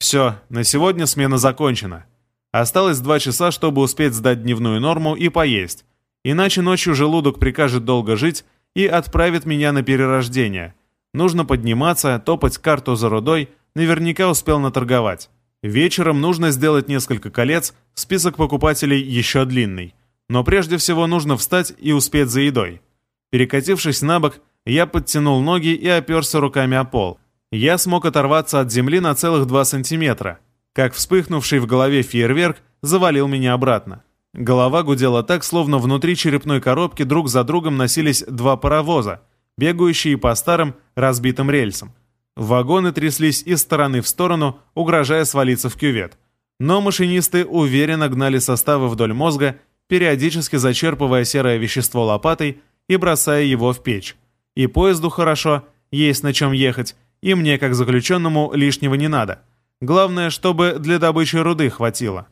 Все, на сегодня смена закончена. Осталось два часа, чтобы успеть сдать дневную норму и поесть. Иначе ночью желудок прикажет долго жить и отправит меня на перерождение. Нужно подниматься, топать карту за рудой, наверняка успел наторговать. Вечером нужно сделать несколько колец, список покупателей еще длинный. Но прежде всего нужно встать и успеть за едой. Перекатившись на бок, я подтянул ноги и оперся руками о пол. Я смог оторваться от земли на целых 2 сантиметра. Как вспыхнувший в голове фейерверк завалил меня обратно. Голова гудела так, словно внутри черепной коробки друг за другом носились два паровоза, бегающие по старым разбитым рельсам. Вагоны тряслись из стороны в сторону, угрожая свалиться в кювет. Но машинисты уверенно гнали составы вдоль мозга, периодически зачерпывая серое вещество лопатой и бросая его в печь. И поезду хорошо, есть на чем ехать, и мне, как заключенному, лишнего не надо. Главное, чтобы для добычи руды хватило.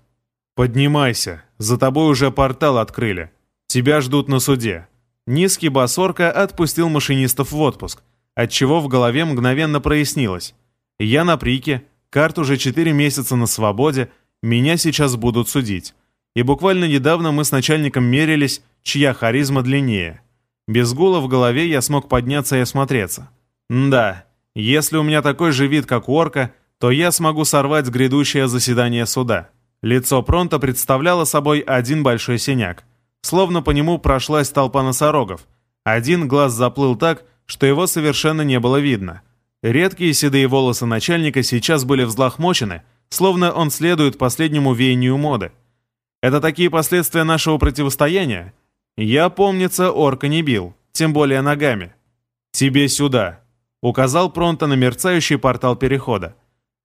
«Поднимайся, за тобой уже портал открыли. Тебя ждут на суде». Низкий бас орка отпустил машинистов в отпуск, отчего в голове мгновенно прояснилось. Я на прике, карт уже 4 месяца на свободе, меня сейчас будут судить. И буквально недавно мы с начальником мерились, чья харизма длиннее. Без гула в голове я смог подняться и осмотреться. Да, если у меня такой же вид, как у орка, то я смогу сорвать грядущее заседание суда. Лицо Пронта представляло собой один большой синяк. Словно по нему прошлась толпа носорогов. Один глаз заплыл так, что его совершенно не было видно. Редкие седые волосы начальника сейчас были взлохмочены, словно он следует последнему веянию моды. Это такие последствия нашего противостояния? Я, помнится, орка не бил, тем более ногами. «Тебе сюда», — указал Пронто на мерцающий портал перехода.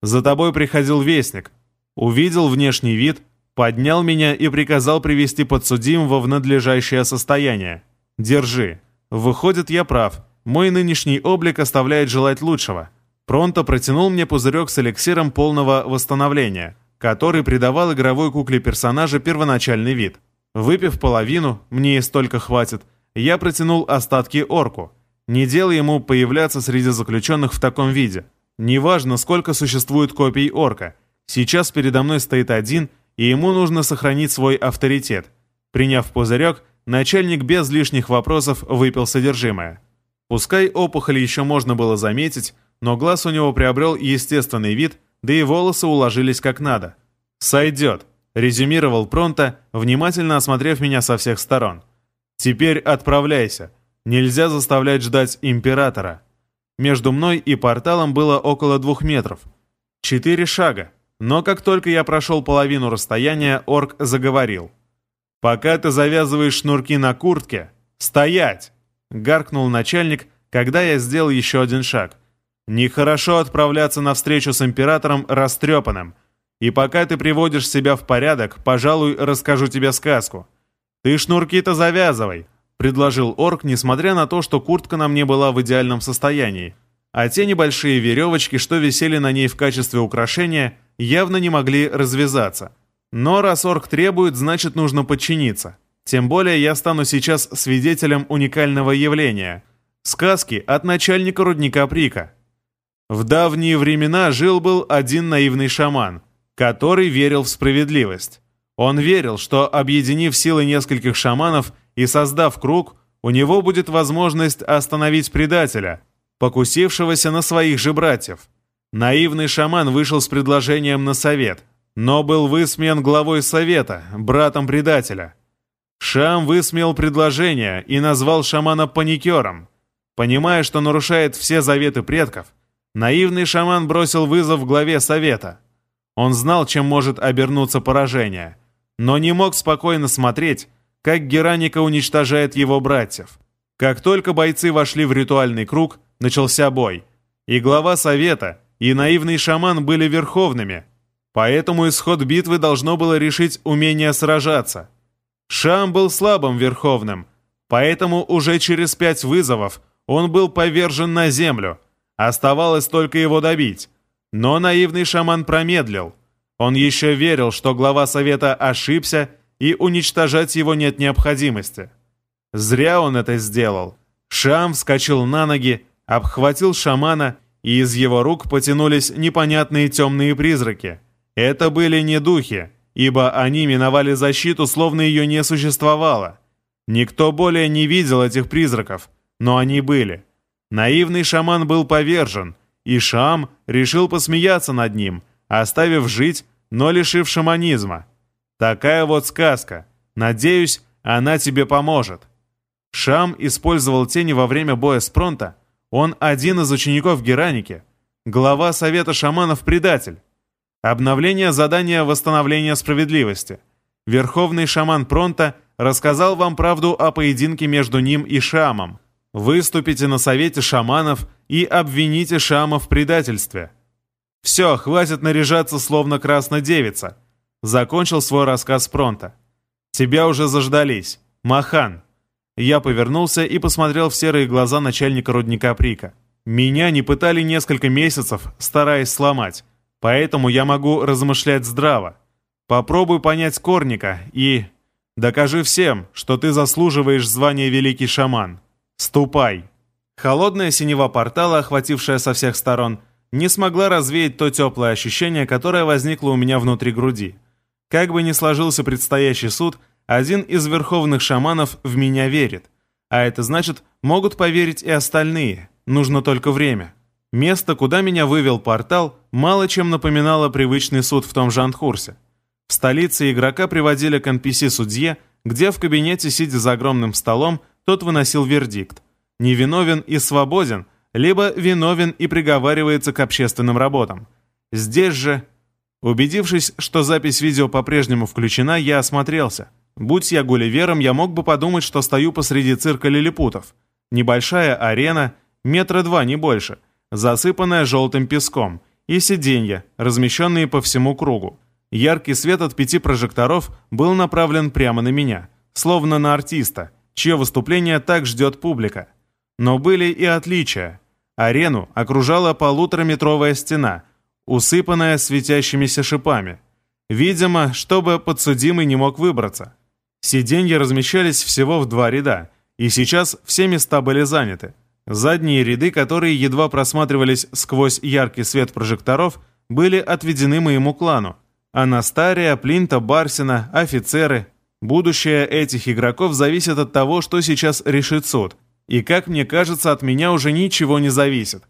«За тобой приходил вестник, увидел внешний вид, поднял меня и приказал привести подсудимого в надлежащее состояние. Держи. Выходит, я прав. Мой нынешний облик оставляет желать лучшего. Пронто протянул мне пузырек с эликсиром полного восстановления, который придавал игровой кукле персонажа первоначальный вид. Выпив половину, мне и столько хватит, я протянул остатки орку. Не делай ему появляться среди заключенных в таком виде. Неважно, сколько существует копий орка – Сейчас передо мной стоит один, и ему нужно сохранить свой авторитет. Приняв пузырек, начальник без лишних вопросов выпил содержимое. Пускай опухоль еще можно было заметить, но глаз у него приобрел естественный вид, да и волосы уложились как надо. «Сойдет», — резюмировал Пронто, внимательно осмотрев меня со всех сторон. «Теперь отправляйся. Нельзя заставлять ждать императора». Между мной и порталом было около двух метров. Четыре шага. Но как только я прошел половину расстояния, орк заговорил. «Пока ты завязываешь шнурки на куртке, стоять!» — гаркнул начальник, когда я сделал еще один шаг. «Нехорошо отправляться на встречу с императором растрепанным. И пока ты приводишь себя в порядок, пожалуй, расскажу тебе сказку. Ты шнурки-то завязывай!» — предложил орк, несмотря на то, что куртка на мне была в идеальном состоянии. А те небольшие веревочки, что висели на ней в качестве украшения, явно не могли развязаться. Но раз орк требует, значит нужно подчиниться. Тем более я стану сейчас свидетелем уникального явления. Сказки от начальника рудника Прика. В давние времена жил-был один наивный шаман, который верил в справедливость. Он верил, что, объединив силы нескольких шаманов и создав круг, у него будет возможность остановить предателя, покусившегося на своих же братьев. Наивный шаман вышел с предложением на совет, но был высмеян главой совета, братом предателя. Шам высмеял предложение и назвал шамана паникером. Понимая, что нарушает все заветы предков, наивный шаман бросил вызов главе совета. Он знал, чем может обернуться поражение, но не мог спокойно смотреть, как Гераника уничтожает его братьев. Как только бойцы вошли в ритуальный круг, начался бой, и глава совета, и наивный шаман были верховными, поэтому исход битвы должно было решить умение сражаться. Шам был слабым верховным, поэтому уже через пять вызовов он был повержен на землю. Оставалось только его добить. Но наивный шаман промедлил. Он еще верил, что глава совета ошибся, и уничтожать его нет необходимости. Зря он это сделал. Шам вскочил на ноги, обхватил шамана и из его рук потянулись непонятные темные призраки. Это были не духи, ибо они миновали защиту, словно ее не существовало. Никто более не видел этих призраков, но они были. Наивный шаман был повержен, и Шам решил посмеяться над ним, оставив жить, но лишив шаманизма. Такая вот сказка. Надеюсь, она тебе поможет. Шам использовал тени во время боя с Пронто. Он один из учеников Гераники. Глава Совета шаманов-предатель. Обновление задания восстановления справедливости. Верховный шаман Пронто рассказал вам правду о поединке между ним и Шамом. Выступите на совете шаманов и обвините Шама в предательстве. Все, хватит наряжаться, словно красная девица. Закончил свой рассказ Пронто. Тебя уже заждались. Махан. Я повернулся и посмотрел в серые глаза начальника рудника Прика. Меня не пытали несколько месяцев, стараясь сломать, поэтому я могу размышлять здраво. Попробуй понять Корника и... Докажи всем, что ты заслуживаешь звания Великий Шаман. Ступай!» Холодная синева портала, охватившая со всех сторон, не смогла развеять то теплое ощущение, которое возникло у меня внутри груди. Как бы ни сложился предстоящий суд, один из верховных шаманов в меня верит. А это значит, могут поверить и остальные. Нужно только время. Место, куда меня вывел портал, мало чем напоминало привычный суд в том же Антхурсе. В столице игрока приводили к NPC-судье, где в кабинете, сидя за огромным столом, тот выносил вердикт. Невиновен и свободен, либо виновен и приговаривается к общественным работам. Здесь же Убедившись, что запись видео по-прежнему включена, я осмотрелся. Будь я гулливером, я мог бы подумать, что стою посреди цирка лилипутов. Небольшая арена, метра два, не больше, засыпанная желтым песком, и сиденья, размещенные по всему кругу. Яркий свет от пяти прожекторов был направлен прямо на меня, словно на артиста, чье выступление так ждет публика. Но были и отличия. Арену окружала полутораметровая стена – усыпанная светящимися шипами. Видимо, чтобы подсудимый не мог выбраться. Сиденья размещались всего в два ряда, и сейчас все места были заняты. Задние ряды, которые едва просматривались сквозь яркий свет прожекторов, были отведены моему клану. Анастария, Плинта, Барсина, офицеры. Будущее этих игроков зависит от того, что сейчас решит суд. И, как мне кажется, от меня уже ничего не зависит.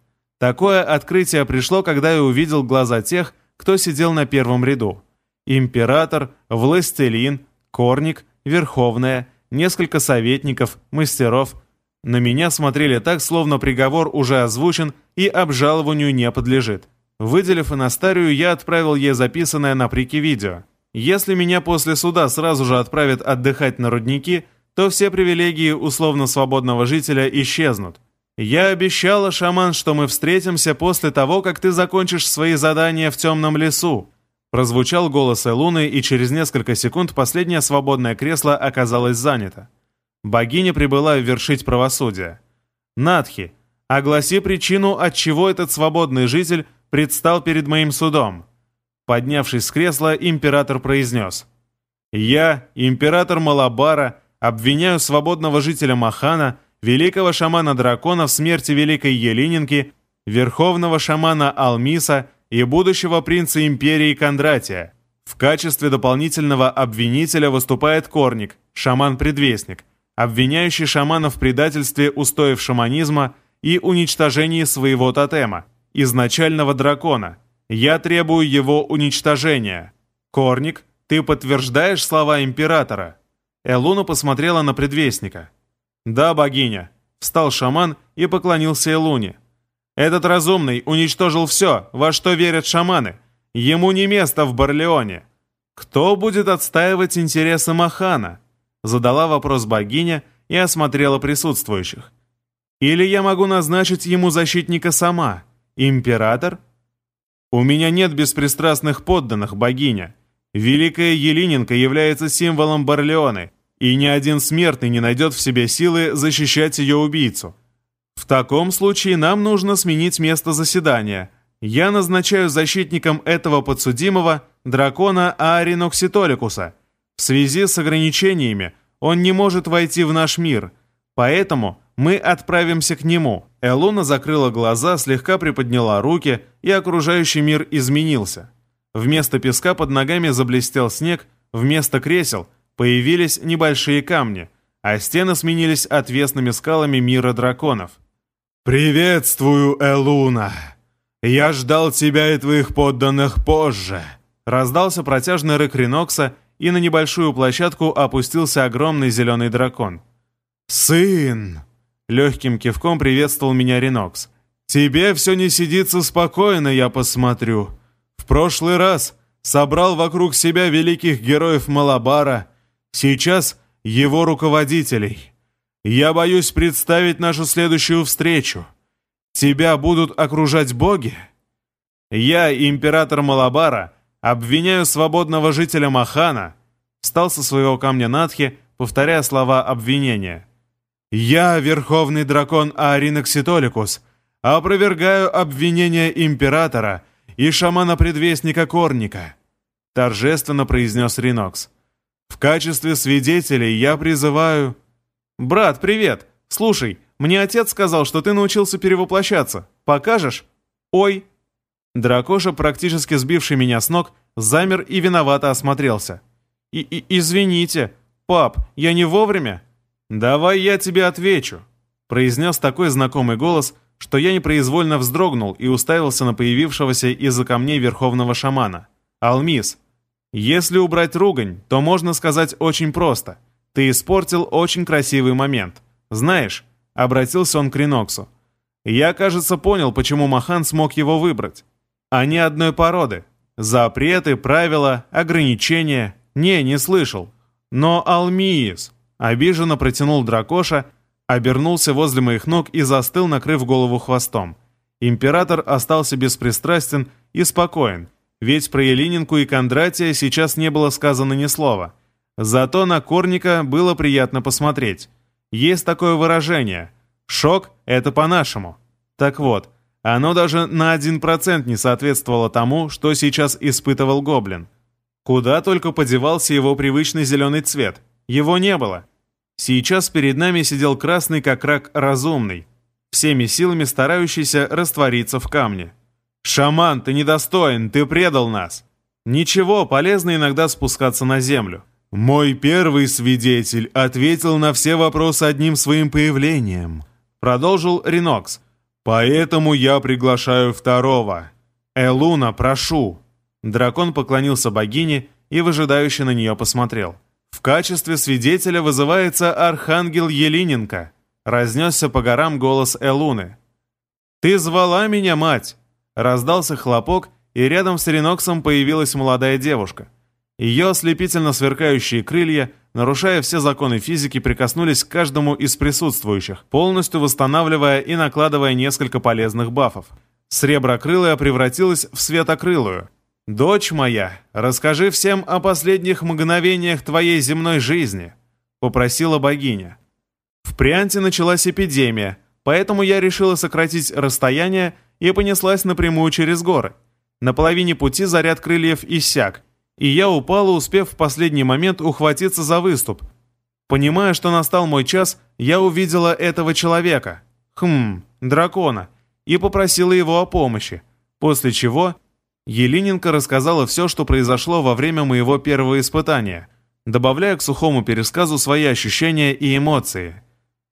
Такое открытие пришло, когда я увидел глаза тех, кто сидел на первом ряду. Император, властелин, корник, верховная, несколько советников, мастеров. На меня смотрели так, словно приговор уже озвучен и обжалованию не подлежит. Выделив Анастарию, я отправил ей записанное на прике видео. Если меня после суда сразу же отправят отдыхать на рудники, то все привилегии условно свободного жителя исчезнут. «Я обещала, шаман, что мы встретимся после того, как ты закончишь свои задания в темном лесу», прозвучал голос Элуны, и через несколько секунд последнее свободное кресло оказалось занято. Богиня прибыла вершить правосудие. «Надхи, огласи причину, от чего этот свободный житель предстал перед моим судом». Поднявшись с кресла, император произнес. «Я, император Малабара, обвиняю свободного жителя Махана великого шамана дракона в смерти великой Елининки, верховного шамана Алмиса и будущего принца империи Кондратия. В качестве дополнительного обвинителя выступает Корник, шаман-предвестник, обвиняющий шамана в предательстве устоев шаманизма и уничтожении своего тотема, изначального дракона. Я требую его уничтожения. Корник, ты подтверждаешь слова императора?» Элуна посмотрела на предвестника. «Да, богиня», — встал шаман и поклонился Элуне. «Этот разумный уничтожил все, во что верят шаманы. Ему не место в Барлеоне. Кто будет отстаивать интересы Махана?» Задала вопрос богиня и осмотрела присутствующих. «Или я могу назначить ему защитника сама? Император?» «У меня нет беспристрастных подданных, богиня. Великая Елиненко является символом Барлеоны, и ни один смертный не найдет в себе силы защищать ее убийцу. В таком случае нам нужно сменить место заседания. Я назначаю защитником этого подсудимого дракона Ааринокситоликуса. В связи с ограничениями он не может войти в наш мир, поэтому мы отправимся к нему. Элуна закрыла глаза, слегка приподняла руки, и окружающий мир изменился. Вместо песка под ногами заблестел снег, вместо кресел появились небольшие камни, а стены сменились отвесными скалами мира драконов. «Приветствую, Элуна! Я ждал тебя и твоих подданных позже!» Раздался протяжный рык Ринокса, и на небольшую площадку опустился огромный зеленый дракон. «Сын!» Легким кивком приветствовал меня Ренокс. «Тебе все не сидится спокойно, я посмотрю. В прошлый раз собрал вокруг себя великих героев Малабара, сейчас его руководителей. Я боюсь представить нашу следующую встречу. Тебя будут окружать боги? Я, император Малабара, обвиняю свободного жителя Махана, встал со своего камня Надхи, повторяя слова обвинения. «Я, верховный дракон Ааринокситоликус, опровергаю обвинения императора и шамана-предвестника Корника», торжественно произнес Ринокс. «В качестве свидетелей я призываю...» «Брат, привет! Слушай, мне отец сказал, что ты научился перевоплощаться. Покажешь?» «Ой!» Дракоша, практически сбивший меня с ног, замер и виновато осмотрелся. И -и «Извините, пап, я не вовремя?» «Давай я тебе отвечу», — произнес такой знакомый голос, что я непроизвольно вздрогнул и уставился на появившегося из-за камней верховного шамана. «Алмис, если убрать ругань, то можно сказать очень просто. Ты испортил очень красивый момент. Знаешь, — обратился он к Риноксу, — я, кажется, понял, почему Махан смог его выбрать. Они одной породы. Запреты, правила, ограничения. Не, не слышал. Но Алмиис, Обиженно протянул дракоша, обернулся возле моих ног и застыл, накрыв голову хвостом. Император остался беспристрастен и спокоен, ведь про Елининку и Кондратия сейчас не было сказано ни слова. Зато на Корника было приятно посмотреть. Есть такое выражение «шок — это по-нашему». Так вот, оно даже на один процент не соответствовало тому, что сейчас испытывал Гоблин. Куда только подевался его привычный зеленый цвет — его не было. Сейчас перед нами сидел красный как рак разумный, всеми силами старающийся раствориться в камне. «Шаман, ты недостоин, ты предал нас!» «Ничего, полезно иногда спускаться на землю». «Мой первый свидетель ответил на все вопросы одним своим появлением», продолжил Ринокс. «Поэтому я приглашаю второго. Элуна, прошу». Дракон поклонился богине и выжидающе на нее посмотрел. В качестве свидетеля вызывается архангел Елиненко. Разнесся по горам голос Элуны. «Ты звала меня, мать!» Раздался хлопок, и рядом с Реноксом появилась молодая девушка. Ее ослепительно сверкающие крылья, нарушая все законы физики, прикоснулись к каждому из присутствующих, полностью восстанавливая и накладывая несколько полезных бафов. Среброкрылая превратилась в светокрылую, «Дочь моя, расскажи всем о последних мгновениях твоей земной жизни», — попросила богиня. В Прианте началась эпидемия, поэтому я решила сократить расстояние и понеслась напрямую через горы. На половине пути заряд крыльев иссяк, и я упала, успев в последний момент ухватиться за выступ. Понимая, что настал мой час, я увидела этого человека, хм, дракона, и попросила его о помощи, после чего Елиненко рассказала все, что произошло во время моего первого испытания, добавляя к сухому пересказу свои ощущения и эмоции.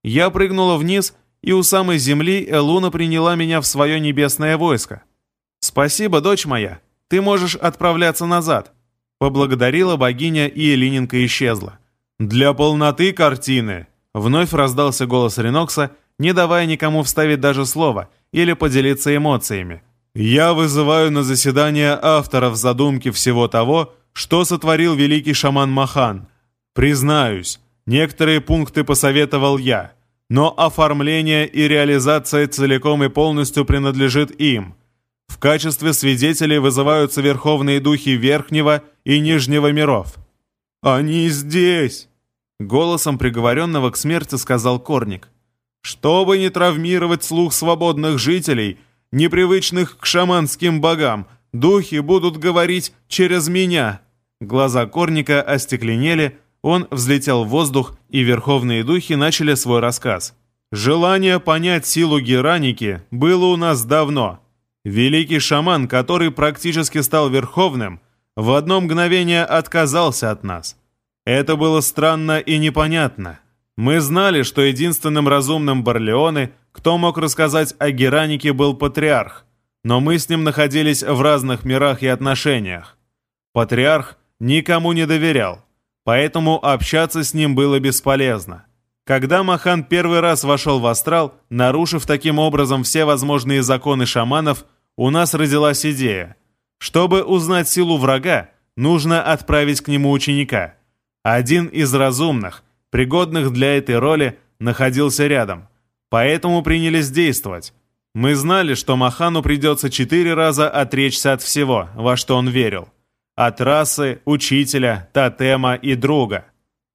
Я прыгнула вниз, и у самой земли Элуна приняла меня в свое небесное войско. «Спасибо, дочь моя, ты можешь отправляться назад», поблагодарила богиня, и Елиненко исчезла. «Для полноты картины!» Вновь раздался голос Ренокса, не давая никому вставить даже слово или поделиться эмоциями. Я вызываю на заседание авторов задумки всего того, что сотворил великий шаман Махан. Признаюсь, некоторые пункты посоветовал я, но оформление и реализация целиком и полностью принадлежит им. В качестве свидетелей вызываются верховные духи Верхнего и Нижнего миров. «Они здесь!» Голосом приговоренного к смерти сказал Корник. «Чтобы не травмировать слух свободных жителей – непривычных к шаманским богам. Духи будут говорить через меня». Глаза Корника остекленели, он взлетел в воздух, и верховные духи начали свой рассказ. Желание понять силу Гераники было у нас давно. Великий шаман, который практически стал верховным, в одно мгновение отказался от нас. Это было странно и непонятно. Мы знали, что единственным разумным Барлеоне, кто мог рассказать о Геранике, был патриарх, но мы с ним находились в разных мирах и отношениях. Патриарх никому не доверял, поэтому общаться с ним было бесполезно. Когда Махан первый раз вошел в астрал, нарушив таким образом все возможные законы шаманов, у нас родилась идея. Чтобы узнать силу врага, нужно отправить к нему ученика. Один из разумных, пригодных для этой роли, находился рядом. Поэтому принялись действовать. Мы знали, что Махану придется четыре раза отречься от всего, во что он верил. От расы, учителя, тотема и друга.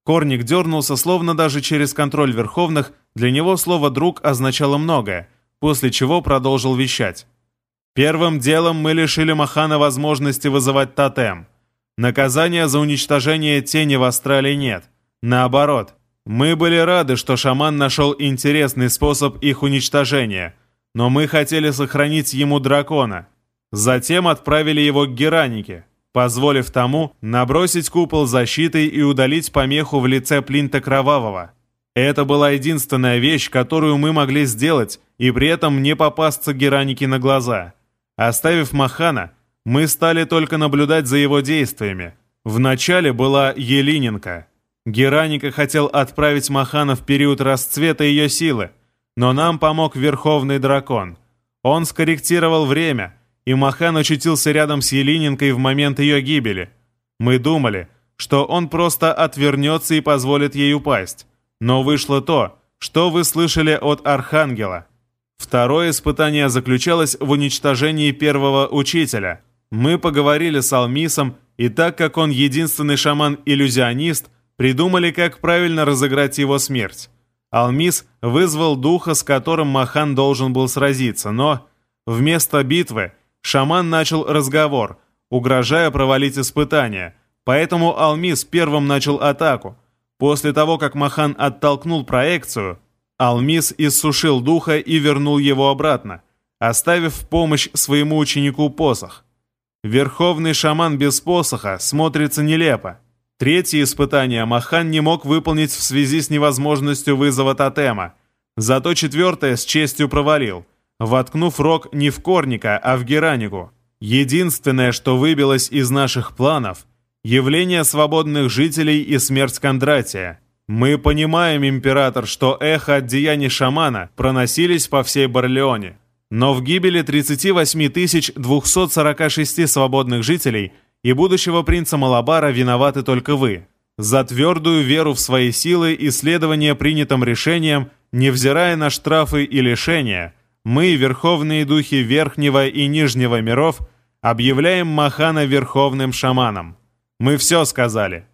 Корник дернулся, словно даже через контроль Верховных для него слово «друг» означало многое, после чего продолжил вещать. Первым делом мы лишили Махана возможности вызывать тотем. Наказания за уничтожение тени в Астрале нет. Наоборот, мы были рады, что шаман нашел интересный способ их уничтожения, но мы хотели сохранить ему дракона. Затем отправили его к Геранике, позволив тому набросить купол защиты и удалить помеху в лице Плинта Кровавого. Это была единственная вещь, которую мы могли сделать, и при этом не попасться Геранике на глаза. Оставив Махана, мы стали только наблюдать за его действиями. Вначале была Елиненко. Гераника хотел отправить Махана в период расцвета ее силы, но нам помог Верховный Дракон. Он скорректировал время — и Махан очутился рядом с Елиненкой в момент ее гибели. Мы думали, что он просто отвернется и позволит ей упасть. Но вышло то, что вы слышали от Архангела. Второе испытание заключалось в уничтожении первого учителя. Мы поговорили с Алмисом, и так как он единственный шаман-иллюзионист, придумали, как правильно разыграть его смерть. Алмис вызвал духа, с которым Махан должен был сразиться, но вместо битвы Шаман начал разговор, угрожая провалить испытание, поэтому Алмис первым начал атаку. После того, как Махан оттолкнул проекцию, Алмис иссушил духа и вернул его обратно, оставив в помощь своему ученику посох. Верховный шаман без посоха смотрится нелепо. Третье испытание Махан не мог выполнить в связи с невозможностью вызова тотема, зато четвертое с честью провалил – воткнув рог не в Корника, а в Геранику. Единственное, что выбилось из наших планов – явление свободных жителей и смерть Кондратия. Мы понимаем, император, что эхо от деяний шамана проносились по всей Барлеоне. Но в гибели 38 246 свободных жителей и будущего принца Малабара виноваты только вы. За твердую веру в свои силы и следование принятым решениям, невзирая на штрафы и лишения – мы, верховные духи Верхнего и Нижнего миров, объявляем Махана верховным шаманом. Мы все сказали.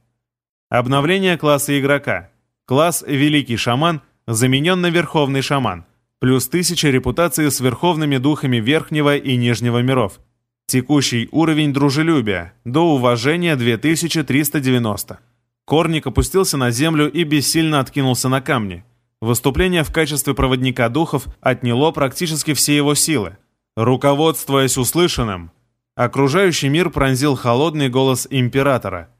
Обновление класса игрока. Класс «Великий шаман» заменен на «Верховный шаман», плюс 1000 репутации с верховными духами Верхнего и Нижнего миров. Текущий уровень дружелюбия, до уважения 2390. Корник опустился на землю и бессильно откинулся на камни. Выступление в качестве проводника духов отняло практически все его силы. Руководствуясь услышанным, окружающий мир пронзил холодный голос императора.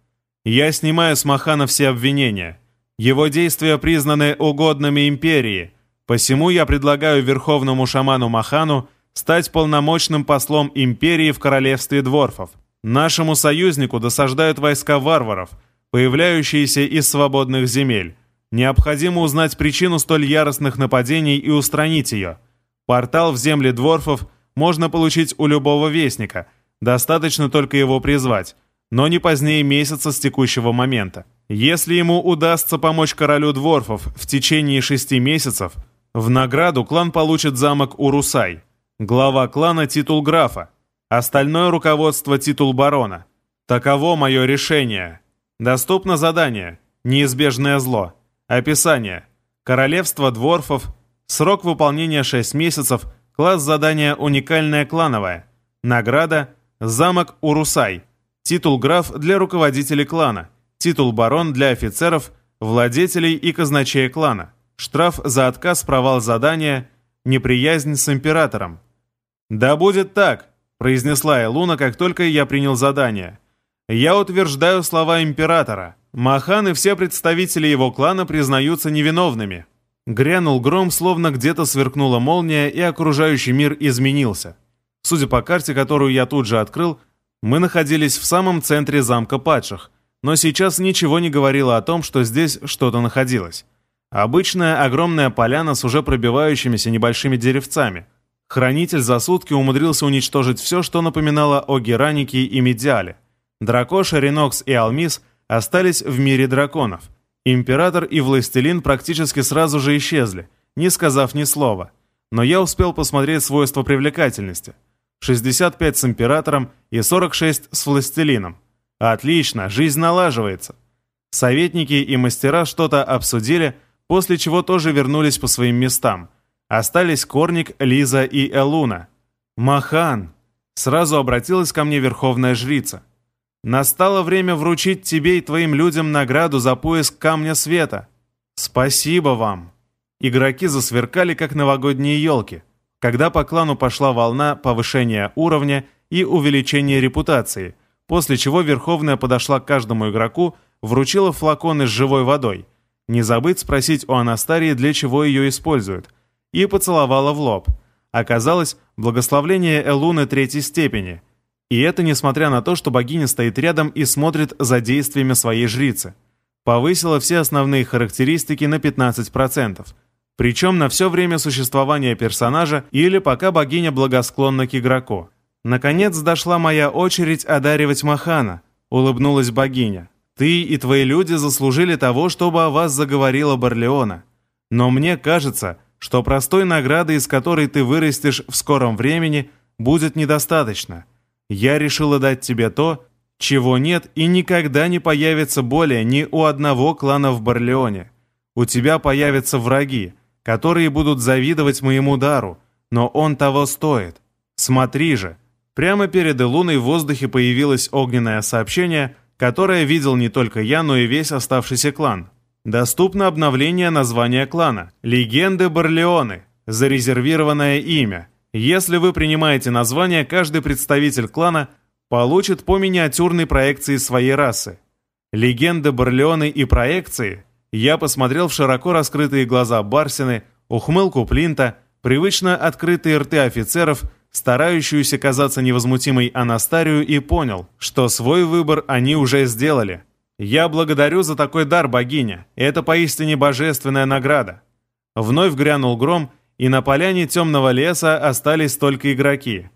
«Я снимаю с Махана все обвинения. Его действия признаны угодными империи, посему я предлагаю верховному шаману Махану стать полномочным послом империи в королевстве дворфов. Нашему союзнику досаждают войска варваров, появляющиеся из свободных земель. Необходимо узнать причину столь яростных нападений и устранить ее. Портал в земли дворфов можно получить у любого вестника, достаточно только его призвать, но не позднее месяца с текущего момента. Если ему удастся помочь королю дворфов в течение шести месяцев, в награду клан получит замок Урусай, глава клана титул графа, остальное руководство титул барона. Таково мое решение. Доступно задание «Неизбежное зло». Описание. Королевство дворфов. Срок выполнения 6 месяцев. Класс задания уникальное клановое. Награда. Замок Урусай. Титул граф для руководителей клана. Титул барон для офицеров, владетелей и казначея клана. Штраф за отказ, провал задания, неприязнь с императором. «Да будет так», — произнесла Элуна, как только я принял задание. «Я утверждаю слова императора. Махан и все представители его клана признаются невиновными». Грянул гром, словно где-то сверкнула молния, и окружающий мир изменился. Судя по карте, которую я тут же открыл, мы находились в самом центре замка падших, но сейчас ничего не говорило о том, что здесь что-то находилось. Обычная огромная поляна с уже пробивающимися небольшими деревцами. Хранитель за сутки умудрился уничтожить все, что напоминало о Геранике и Медиале. Дракоша, Ренокс и Алмис остались в мире драконов. Император и Властелин практически сразу же исчезли, не сказав ни слова. Но я успел посмотреть свойства привлекательности. 65 с Императором и 46 с Властелином. Отлично, жизнь налаживается. Советники и мастера что-то обсудили, после чего тоже вернулись по своим местам. Остались Корник, Лиза и Элуна. «Махан!» Сразу обратилась ко мне Верховная Жрица. «Настало время вручить тебе и твоим людям награду за поиск Камня Света. Спасибо вам!» Игроки засверкали, как новогодние елки, когда по клану пошла волна повышения уровня и увеличения репутации – после чего Верховная подошла к каждому игроку, вручила флаконы с живой водой, не забыть спросить у Анастарии, для чего ее используют, и поцеловала в лоб. Оказалось, благословление Элуны третьей степени. И это несмотря на то, что богиня стоит рядом и смотрит за действиями своей жрицы. Повысила все основные характеристики на 15%. Причем на все время существования персонажа или пока богиня благосклонна к игроку. «Наконец дошла моя очередь одаривать Махана», — улыбнулась богиня. «Ты и твои люди заслужили того, чтобы о вас заговорила Барлеона. Но мне кажется, что простой награды, из которой ты вырастешь в скором времени, будет недостаточно. Я решила дать тебе то, чего нет и никогда не появится более ни у одного клана в Барлеоне. У тебя появятся враги, которые будут завидовать моему дару, но он того стоит. Смотри же, Прямо перед Илуной в воздухе появилось огненное сообщение, которое видел не только я, но и весь оставшийся клан. Доступно обновление названия клана «Легенды Барлеоны», зарезервированное имя. Если вы принимаете название, каждый представитель клана получит по миниатюрной проекции своей расы. Легенды Барлеоны и проекции я посмотрел в широко раскрытые глаза Барсины, ухмылку Плинта, привычно открытые рты офицеров – старающуюся казаться невозмутимой Анастарию, и понял, что свой выбор они уже сделали. «Я благодарю за такой дар, богиня. Это поистине божественная награда». Вновь грянул гром, и на поляне темного леса остались только игроки.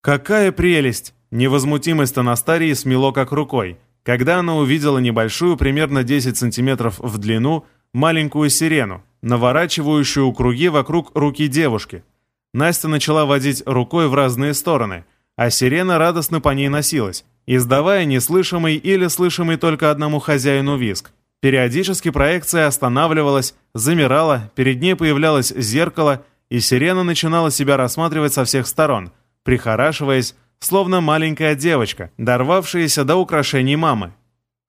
«Какая прелесть!» Невозмутимость Анастарии смело как рукой, когда она увидела небольшую, примерно 10 сантиметров в длину, маленькую сирену, наворачивающую круги вокруг руки девушки – Настя начала водить рукой в разные стороны, а сирена радостно по ней носилась, издавая неслышимый или слышимый только одному хозяину виск. Периодически проекция останавливалась, замирала, перед ней появлялось зеркало, и сирена начинала себя рассматривать со всех сторон, прихорашиваясь, словно маленькая девочка, дорвавшаяся до украшений мамы.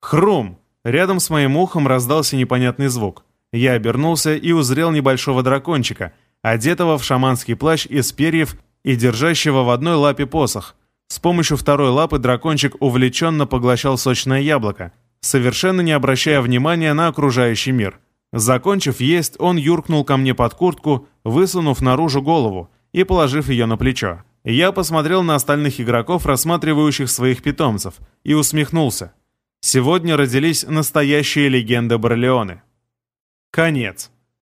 Хрум! Рядом с моим ухом раздался непонятный звук. Я обернулся и узрел небольшого дракончика — одетого в шаманский плащ из перьев и держащего в одной лапе посох. С помощью второй лапы дракончик увлеченно поглощал сочное яблоко, совершенно не обращая внимания на окружающий мир. Закончив есть, он юркнул ко мне под куртку, высунув наружу голову и положив ее на плечо. Я посмотрел на остальных игроков, рассматривающих своих питомцев, и усмехнулся. Сегодня родились настоящие легенды Барлеоны. Конец.